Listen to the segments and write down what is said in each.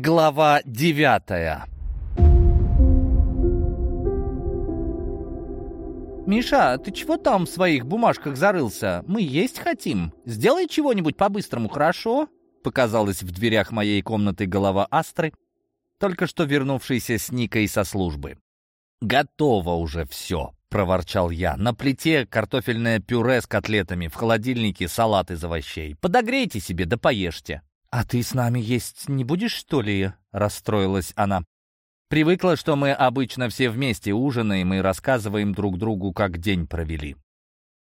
Глава девятая «Миша, ты чего там в своих бумажках зарылся? Мы есть хотим. Сделай чего-нибудь по-быстрому, хорошо?» Показалась в дверях моей комнаты голова Астры, только что вернувшейся с Никой со службы. «Готово уже все», — проворчал я. «На плите картофельное пюре с котлетами, в холодильнике салат из овощей. Подогрейте себе да поешьте». «А ты с нами есть не будешь, что ли?» — расстроилась она. Привыкла, что мы обычно все вместе ужинаем и рассказываем друг другу, как день провели.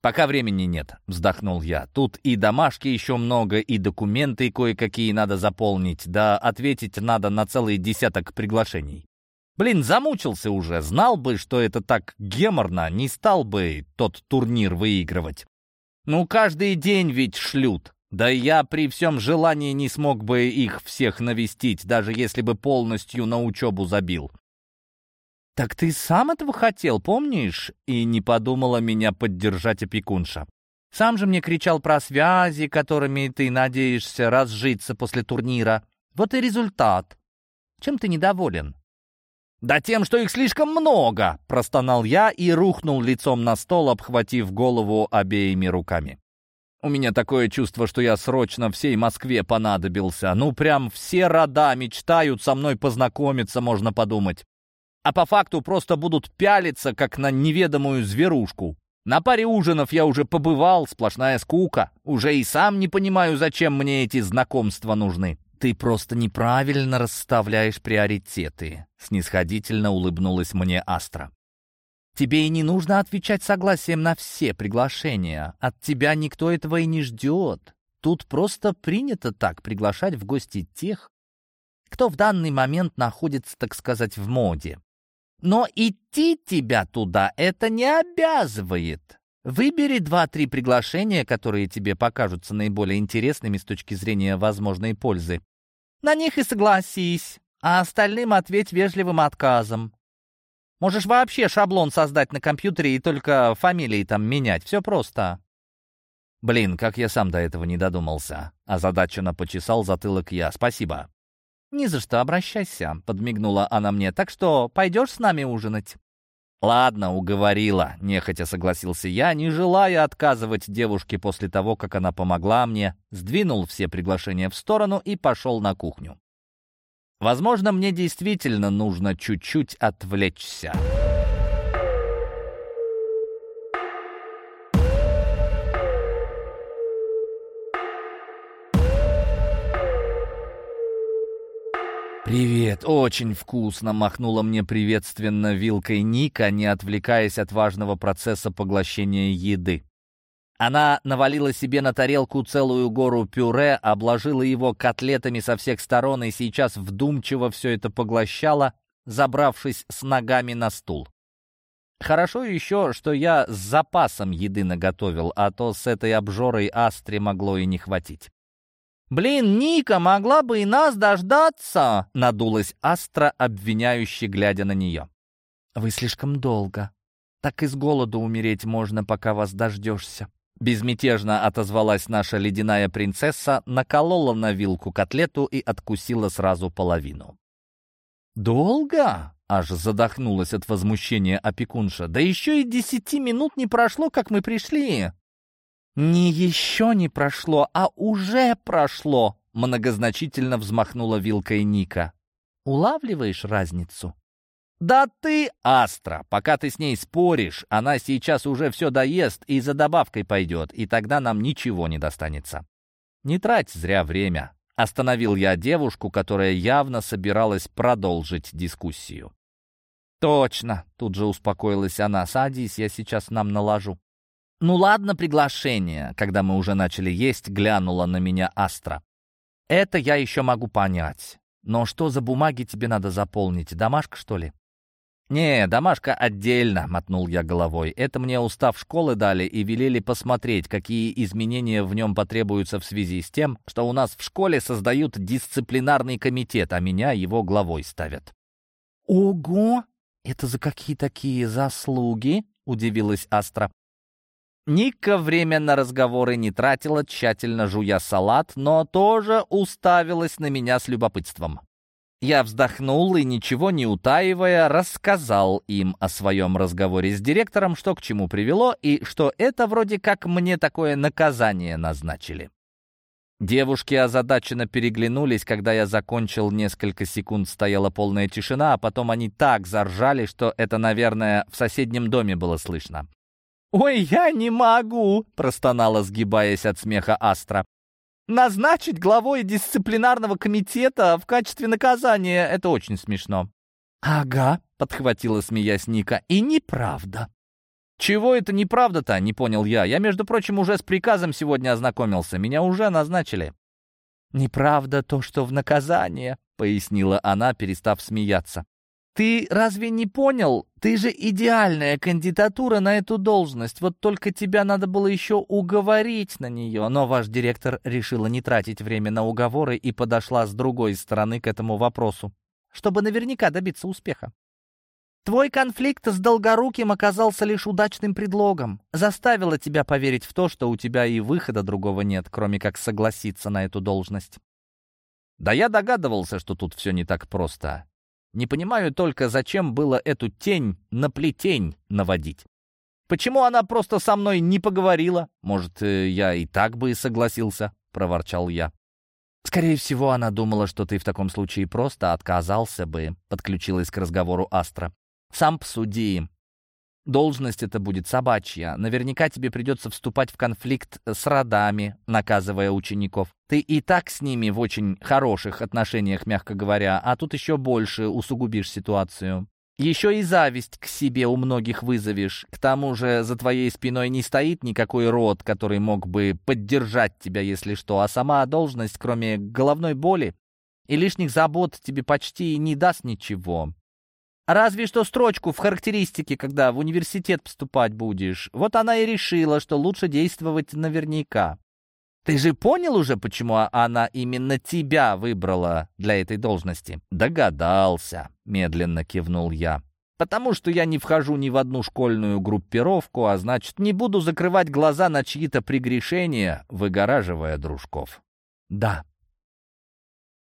«Пока времени нет», — вздохнул я. «Тут и домашки еще много, и документы кое-какие надо заполнить, да ответить надо на целый десяток приглашений. Блин, замучился уже, знал бы, что это так геморно, не стал бы тот турнир выигрывать. Ну, каждый день ведь шлют, да я при всем желании не смог бы их всех навестить, даже если бы полностью на учебу забил. «Так ты сам этого хотел, помнишь?» И не подумала меня поддержать опекунша. «Сам же мне кричал про связи, которыми ты надеешься разжиться после турнира. Вот и результат. Чем ты недоволен?» «Да тем, что их слишком много!» — простонал я и рухнул лицом на стол, обхватив голову обеими руками. У меня такое чувство, что я срочно всей Москве понадобился. Ну, прям все рода мечтают со мной познакомиться, можно подумать. А по факту просто будут пялиться, как на неведомую зверушку. На паре ужинов я уже побывал, сплошная скука. Уже и сам не понимаю, зачем мне эти знакомства нужны. «Ты просто неправильно расставляешь приоритеты», — снисходительно улыбнулась мне Астра. Тебе и не нужно отвечать согласием на все приглашения. От тебя никто этого и не ждет. Тут просто принято так приглашать в гости тех, кто в данный момент находится, так сказать, в моде. Но идти тебя туда это не обязывает. Выбери два-три приглашения, которые тебе покажутся наиболее интересными с точки зрения возможной пользы. На них и согласись, а остальным ответь вежливым отказом. Можешь вообще шаблон создать на компьютере и только фамилии там менять. Все просто». «Блин, как я сам до этого не додумался». Озадаченно почесал затылок я. «Спасибо». «Ни за что, обращайся», — подмигнула она мне. «Так что пойдешь с нами ужинать?» «Ладно, уговорила», — нехотя согласился я, не желая отказывать девушке после того, как она помогла мне, сдвинул все приглашения в сторону и пошел на кухню. Возможно, мне действительно нужно чуть-чуть отвлечься. «Привет, очень вкусно!» — махнула мне приветственно вилкой Ника, не отвлекаясь от важного процесса поглощения еды. Она навалила себе на тарелку целую гору пюре, обложила его котлетами со всех сторон и сейчас вдумчиво все это поглощала, забравшись с ногами на стул. Хорошо еще, что я с запасом еды наготовил, а то с этой обжорой Астре могло и не хватить. «Блин, Ника могла бы и нас дождаться!» — надулась Астра, обвиняюще глядя на нее. «Вы слишком долго. Так и с голоду умереть можно, пока вас дождешься», Безмятежно отозвалась наша ледяная принцесса, наколола на вилку котлету и откусила сразу половину. «Долго?» — аж задохнулась от возмущения опекунша. «Да еще и десяти минут не прошло, как мы пришли!» «Не еще не прошло, а уже прошло!» — многозначительно взмахнула вилкой Ника. «Улавливаешь разницу?» «Да ты, Астра, пока ты с ней споришь, она сейчас уже все доест и за добавкой пойдет, и тогда нам ничего не достанется. Не трать зря время». Остановил я девушку, которая явно собиралась продолжить дискуссию. «Точно!» — тут же успокоилась она. «Садись, я сейчас нам наложу». «Ну ладно, приглашение», — когда мы уже начали есть, глянула на меня Астра. «Это я еще могу понять. Но что за бумаги тебе надо заполнить? Домашка, что ли?» «Не, домашка отдельно», — мотнул я головой. «Это мне устав школы дали и велели посмотреть, какие изменения в нем потребуются в связи с тем, что у нас в школе создают дисциплинарный комитет, а меня его главой ставят». «Ого! Это за какие такие заслуги?» — удивилась Астра. Ника время на разговоры не тратила, тщательно жуя салат, но тоже уставилась на меня с любопытством. Я вздохнул и, ничего не утаивая, рассказал им о своем разговоре с директором, что к чему привело, и что это вроде как мне такое наказание назначили. Девушки озадаченно переглянулись, когда я закончил, несколько секунд стояла полная тишина, а потом они так заржали, что это, наверное, в соседнем доме было слышно. «Ой, я не могу!» — простонала, сгибаясь от смеха Астра. Назначить главой дисциплинарного комитета в качестве наказания — это очень смешно». «Ага», — подхватила, смеясь Ника, — «и неправда». «Чего это неправда-то?» — не понял я. «Я, между прочим, уже с приказом сегодня ознакомился. Меня уже назначили». «Неправда то, что в наказание», — пояснила она, перестав смеяться. Ты разве не понял? Ты же идеальная кандидатура на эту должность. Вот только тебя надо было еще уговорить на нее. Но ваш директор решила не тратить время на уговоры и подошла с другой стороны к этому вопросу, чтобы наверняка добиться успеха. Твой конфликт с Долгоруким оказался лишь удачным предлогом. Заставила тебя поверить в то, что у тебя и выхода другого нет, кроме как согласиться на эту должность. Да я догадывался, что тут все не так просто. Не понимаю только, зачем было эту тень на плетень наводить. Почему она просто со мной не поговорила? Может, э, я и так бы и согласился, проворчал я. Скорее всего, она думала, что ты в таком случае просто отказался бы, подключилась к разговору Астра. Сам посуди. Должность это будет собачья. Наверняка тебе придется вступать в конфликт с родами, наказывая учеников. Ты и так с ними в очень хороших отношениях, мягко говоря, а тут еще больше усугубишь ситуацию. Еще и зависть к себе у многих вызовешь. К тому же за твоей спиной не стоит никакой род, который мог бы поддержать тебя, если что, а сама должность, кроме головной боли и лишних забот, тебе почти не даст ничего. Разве что строчку в характеристике, когда в университет поступать будешь. Вот она и решила, что лучше действовать наверняка. Ты же понял уже, почему она именно тебя выбрала для этой должности? Догадался, медленно кивнул я. Потому что я не вхожу ни в одну школьную группировку, а значит, не буду закрывать глаза на чьи-то прегрешения, выгораживая дружков. Да.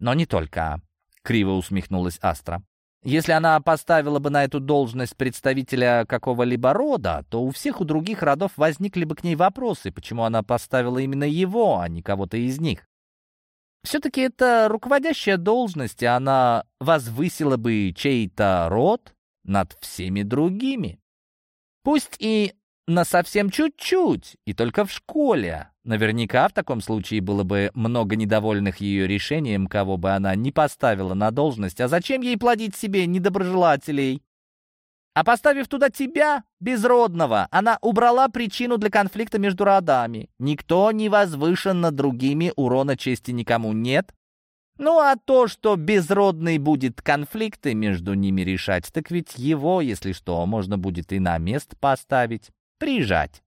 Но не только, криво усмехнулась Астра. Если она поставила бы на эту должность представителя какого-либо рода, то у всех у других родов возникли бы к ней вопросы, почему она поставила именно его, а не кого-то из них. Все-таки это руководящая должность, и она возвысила бы чей-то род над всеми другими. Пусть и на совсем чуть-чуть, и только в школе. Наверняка в таком случае было бы много недовольных ее решением, кого бы она не поставила на должность. А зачем ей плодить себе недоброжелателей? А поставив туда тебя, безродного, она убрала причину для конфликта между родами. Никто не возвышен над другими, урона чести никому нет. Ну а то, что безродный будет конфликты между ними решать, так ведь его, если что, можно будет и на место поставить прижать,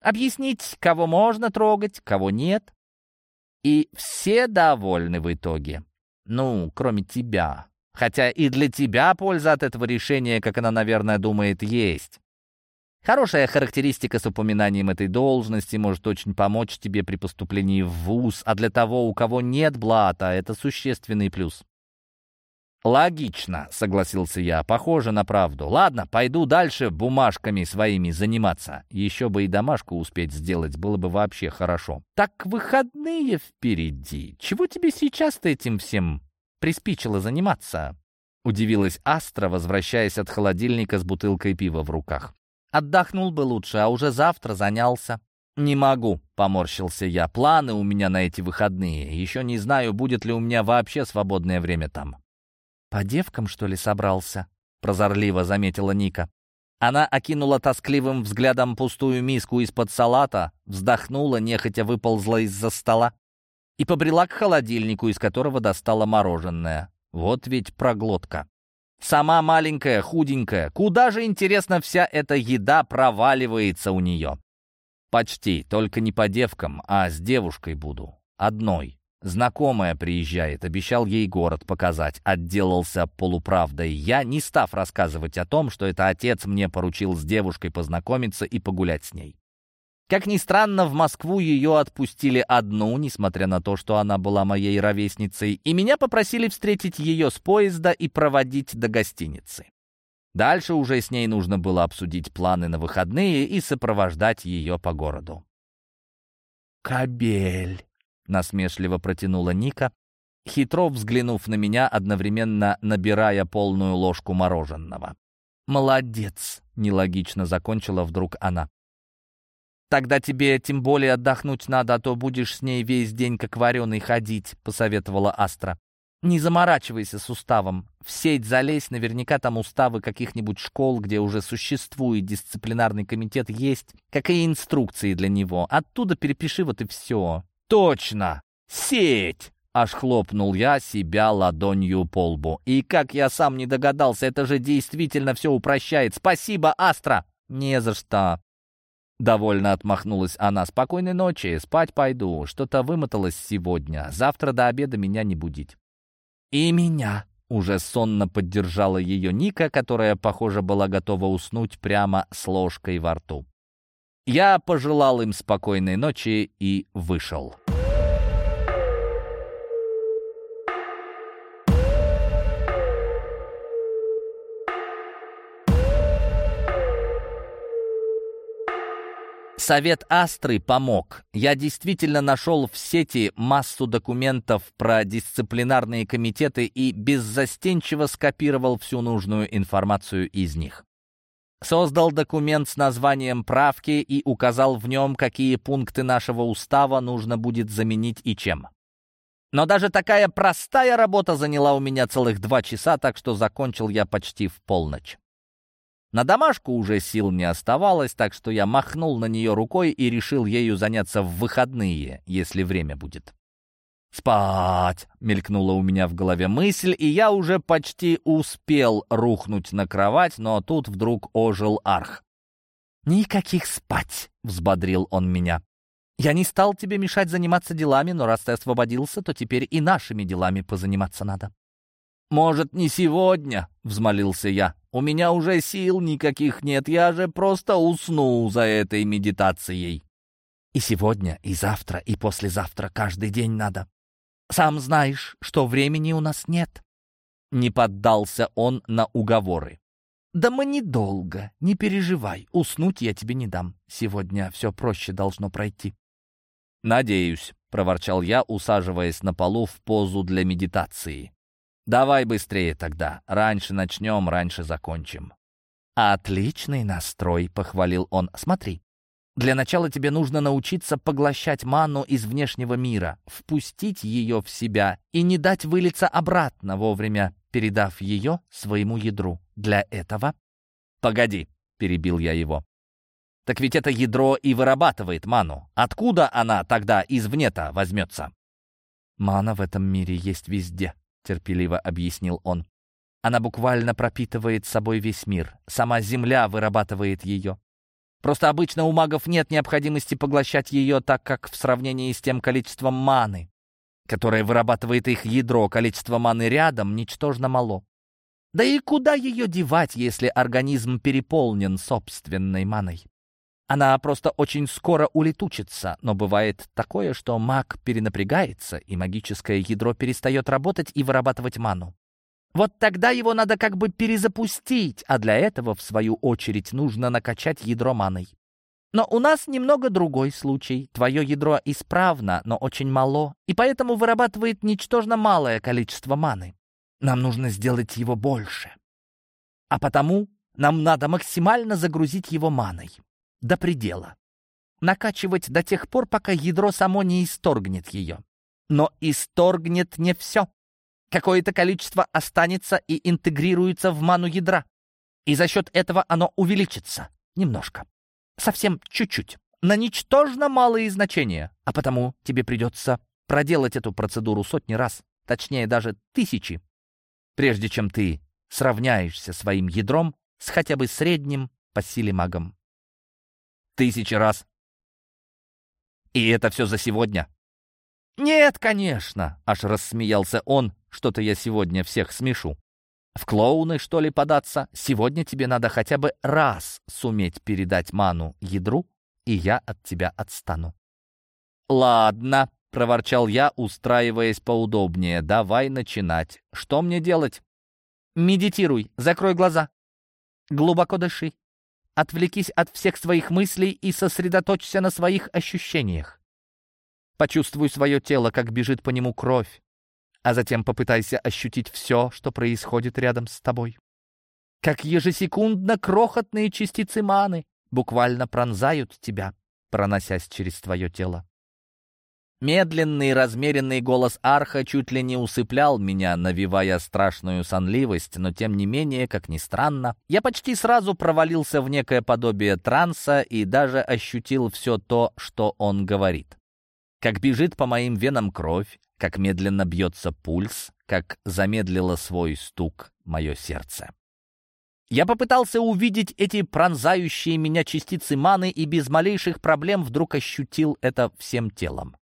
объяснить, кого можно трогать, кого нет. И все довольны в итоге. Ну, кроме тебя. Хотя и для тебя польза от этого решения, как она, наверное, думает, есть. Хорошая характеристика с упоминанием этой должности может очень помочь тебе при поступлении в ВУЗ, а для того, у кого нет блата, это существенный плюс. «Логично», — согласился я, — «похоже на правду. Ладно, пойду дальше бумажками своими заниматься. Еще бы и домашку успеть сделать, было бы вообще хорошо». «Так выходные впереди. Чего тебе сейчас-то этим всем приспичило заниматься?» Удивилась Астра, возвращаясь от холодильника с бутылкой пива в руках. «Отдохнул бы лучше, а уже завтра занялся». «Не могу», — поморщился я. «Планы у меня на эти выходные. Еще не знаю, будет ли у меня вообще свободное время там». «По девкам, что ли, собрался?» — прозорливо заметила Ника. Она окинула тоскливым взглядом пустую миску из-под салата, вздохнула, нехотя выползла из-за стола и побрела к холодильнику, из которого достала мороженое. Вот ведь проглотка. Сама маленькая, худенькая. Куда же, интересно, вся эта еда проваливается у нее? Почти, только не по девкам, а с девушкой буду. Одной. Знакомая приезжает, обещал ей город показать, отделался полуправдой. Я, не став рассказывать о том, что это отец мне поручил с девушкой познакомиться и погулять с ней. Как ни странно, в Москву ее отпустили одну, несмотря на то, что она была моей ровесницей, и меня попросили встретить ее с поезда и проводить до гостиницы. Дальше уже с ней нужно было обсудить планы на выходные и сопровождать ее по городу. «Кобель!» — насмешливо протянула Ника, хитро взглянув на меня, одновременно набирая полную ложку мороженого. «Молодец!» — нелогично закончила вдруг она. «Тогда тебе тем более отдохнуть надо, а то будешь с ней весь день как вареный ходить», — посоветовала Астра. «Не заморачивайся с уставом. В сеть залезь, наверняка там уставы каких-нибудь школ, где уже существует дисциплинарный комитет, есть, как и инструкции для него. Оттуда перепиши вот и все». «Точно! Сеть!» Аж хлопнул я себя ладонью по лбу. И как я сам не догадался, это же действительно все упрощает. Спасибо, Астра! Не за что. Довольно отмахнулась она. «Спокойной ночи, спать пойду. Что-то вымоталось сегодня. Завтра до обеда меня не будить». «И меня», — уже сонно поддержала ее Ника, которая, похоже, была готова уснуть прямо с ложкой во рту. Я пожелал им спокойной ночи и вышел. Совет Астры помог. Я действительно нашел в сети массу документов про дисциплинарные комитеты и беззастенчиво скопировал всю нужную информацию из них. Создал документ с названием «Правки» и указал в нем, какие пункты нашего устава нужно будет заменить и чем. Но даже такая простая работа заняла у меня целых два часа, так что закончил я почти в полночь. На домашку уже сил не оставалось, так что я махнул на нее рукой и решил ею заняться в выходные, если время будет. «Спать!» — мелькнула у меня в голове мысль, и я уже почти успел рухнуть на кровать, но тут вдруг ожил Арх. «Никаких спать!» — взбодрил он меня. «Я не стал тебе мешать заниматься делами, но раз ты освободился, то теперь и нашими делами позаниматься надо». «Может, не сегодня?» — взмолился я. «У меня уже сил никаких нет, я же просто усну за этой медитацией». «И сегодня, и завтра, и послезавтра каждый день надо. Сам знаешь, что времени у нас нет». Не поддался он на уговоры. «Да мы недолго, не переживай, уснуть я тебе не дам. Сегодня все проще должно пройти». «Надеюсь», — проворчал я, усаживаясь на полу в позу для медитации. Давай быстрее тогда. Раньше начнем, раньше закончим. Отличный настрой, похвалил он. Смотри. Для начала тебе нужно научиться поглощать ману из внешнего мира, впустить ее в себя и не дать вылиться обратно вовремя, передав ее своему ядру. Для этого... Погоди, перебил я его. Так ведь это ядро и вырабатывает ману. Откуда она тогда извне-то возьмется? Мана в этом мире есть везде, — терпеливо объяснил он. «Она буквально пропитывает собой весь мир. Сама Земля вырабатывает ее. Просто обычно у магов нет необходимости поглощать ее, так как в сравнении с тем количеством маны, которое вырабатывает их ядро, количество маны рядом ничтожно мало. Да и куда ее девать, если организм переполнен собственной маной? Она просто очень скоро улетучится, но бывает такое, что маг перенапрягается, и магическое ядро перестает работать и вырабатывать ману. Вот тогда его надо как бы перезапустить, а для этого, в свою очередь, нужно накачать ядро маной. Но у нас немного другой случай. Твое ядро исправно, но очень мало, и поэтому вырабатывает ничтожно малое количество маны. Нам нужно сделать его больше. А потому нам надо максимально загрузить его маной до предела. Накачивать до тех пор, пока ядро само не исторгнет ее. Но исторгнет не все. Какое-то количество останется и интегрируется в ману ядра. И за счет этого оно увеличится. Немножко. Совсем чуть-чуть. На ничтожно малые значения. А потому тебе придется проделать эту процедуру сотни раз, точнее даже тысячи, прежде чем ты сравняешься своим ядром с хотя бы средним по силе магом. Тысячи раз. И это все за сегодня? Нет, конечно, аж рассмеялся он. Что-то я сегодня всех смешу. В клоуны, что ли, податься? Сегодня тебе надо хотя бы раз суметь передать ману ядру и я от тебя отстану». «Ладно», — проворчал я, устраиваясь поудобнее. «Давай начинать. Что мне делать?» «Медитируй, закрой глаза. Глубоко дыши. Отвлекись от всех своих мыслей и сосредоточься на своих ощущениях. Почувствуй свое тело, как бежит по нему кровь, а затем попытайся ощутить все, что происходит рядом с тобой. Как ежесекундно крохотные частицы маны буквально пронзают тебя, проносясь через твое тело. Медленный, размеренный голос Арха чуть ли не усыплял меня, навевая страшную сонливость, но тем не менее, как ни странно, я почти сразу провалился в некое подобие транса и даже ощутил все то, что он говорит. Как бежит по моим венам кровь, как медленно бьется пульс, как замедлило свой стук мое сердце. Я попытался увидеть эти пронзающие меня частицы маны и без малейших проблем вдруг ощутил это всем телом.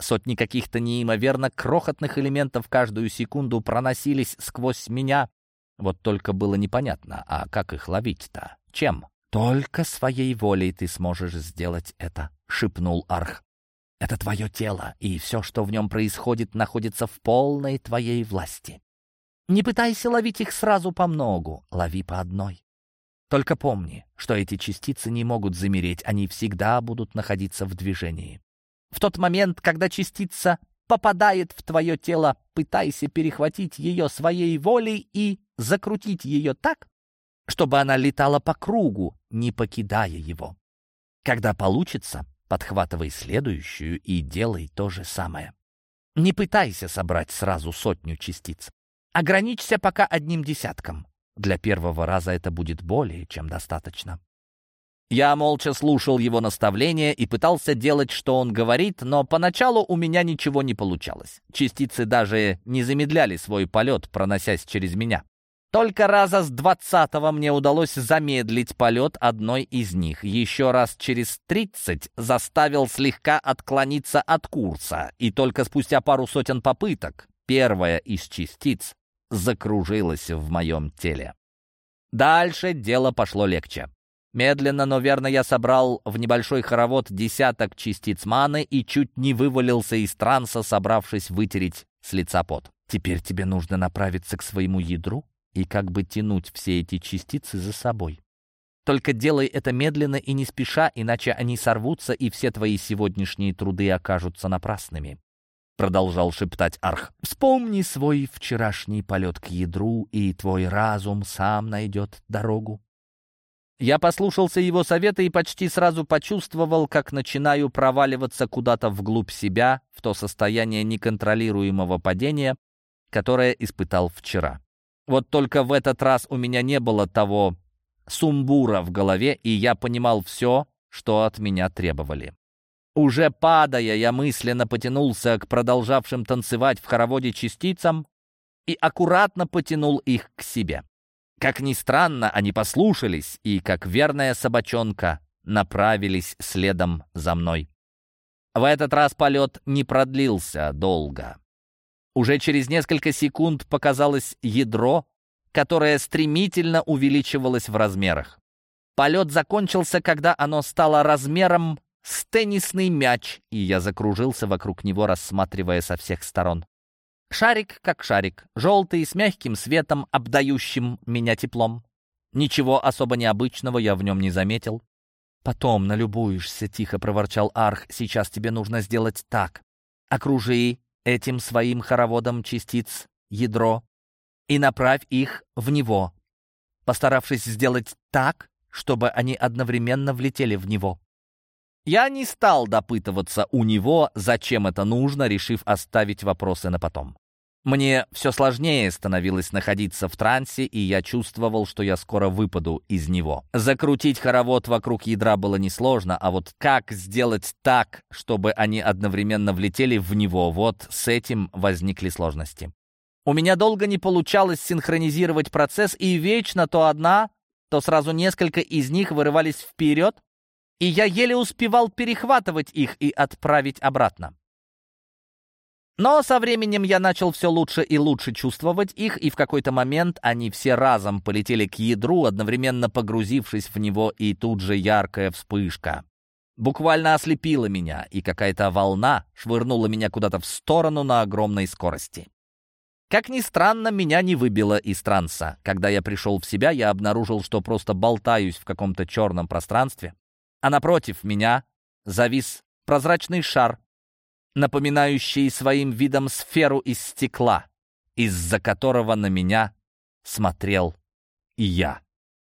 Сотни каких-то неимоверно крохотных элементов каждую секунду проносились сквозь меня. Вот только было непонятно, а как их ловить-то? Чем? «Только своей волей ты сможешь сделать это», — шепнул Арх. «Это твое тело, и все, что в нем происходит, находится в полной твоей власти. Не пытайся ловить их сразу по многу, лови по одной. Только помни, что эти частицы не могут замереть, они всегда будут находиться в движении. В тот момент, когда частица попадает в твое тело, пытайся перехватить ее своей волей и закрутить ее так, чтобы она летала по кругу, не покидая его. Когда получится, подхватывай следующую и делай то же самое. Не пытайся собрать сразу сотню частиц. Ограничься пока одним десятком. Для первого раза это будет более чем достаточно. Я молча слушал его наставления и пытался делать, что он говорит, но поначалу у меня ничего не получалось. Частицы даже не замедляли свой полет, проносясь через меня. Только раза с двадцатого мне удалось замедлить полет одной из них. Еще раз через тридцать заставил слегка отклониться от курса. И только спустя пару сотен попыток первая из частиц закружилась в моем теле. Дальше дело пошло легче. Медленно, но верно я собрал в небольшой хоровод десяток частиц маны и чуть не вывалился из транса, собравшись вытереть с лица пот. Теперь тебе нужно направиться к своему ядру и как бы тянуть все эти частицы за собой. Только делай это медленно и не спеша, иначе они сорвутся, и все твои сегодняшние труды окажутся напрасными. Продолжал шептать Арх. «Вспомни свой вчерашний полет к ядру, и твой разум сам найдет дорогу. Я послушался его совета и почти сразу почувствовал, как начинаю проваливаться куда-то вглубь себя, в то состояние неконтролируемого падения, которое испытал вчера. Вот только в этот раз у меня не было того сумбура в голове, и я понимал все, что от меня требовали. Уже падая, я мысленно потянулся к продолжавшим танцевать в хороводе частицам и аккуратно потянул их к себе. Как ни странно, они послушались и, как верная собачонка, направились следом за мной. В этот раз полет не продлился долго. Уже через несколько секунд показалось ядро, которое стремительно увеличивалось в размерах. Полет закончился, когда оно стало размером с теннисный мяч, и я закружился вокруг него, рассматривая со всех сторон. Шарик как шарик, желтый, с мягким светом, обдающим меня теплом. Ничего особо необычного я в нем не заметил. «Потом налюбуешься», — тихо проворчал Арх. «Сейчас тебе нужно сделать так. Окружи этим своим хороводом частиц ядро и направь их в него, постаравшись сделать так, чтобы они одновременно влетели в него. Я не стал допытываться у него, зачем это нужно, решив оставить вопросы на потом. Мне все сложнее становилось находиться в трансе, и я чувствовал, что я скоро выпаду из него. Закрутить хоровод вокруг ядра было несложно, а вот как сделать так, чтобы они одновременно влетели в него, вот с этим возникли сложности. У меня долго не получалось синхронизировать процесс, и вечно то одна, то сразу несколько из них вырывались вперед, и я еле успевал перехватывать их и отправить обратно. Но со временем я начал все лучше и лучше чувствовать их, и в какой-то момент они все разом полетели к ядру, одновременно погрузившись в него, и тут же яркая вспышка. буквально ослепила меня, и какая-то волна швырнула меня куда-то в сторону на огромной скорости. Как ни странно, меня не выбило из транса. Когда я пришел в себя, я обнаружил, что просто болтаюсь в каком-то черном пространстве, а напротив меня завис прозрачный шар, напоминающий своим видом сферу из стекла, из-за которого на меня смотрел и я.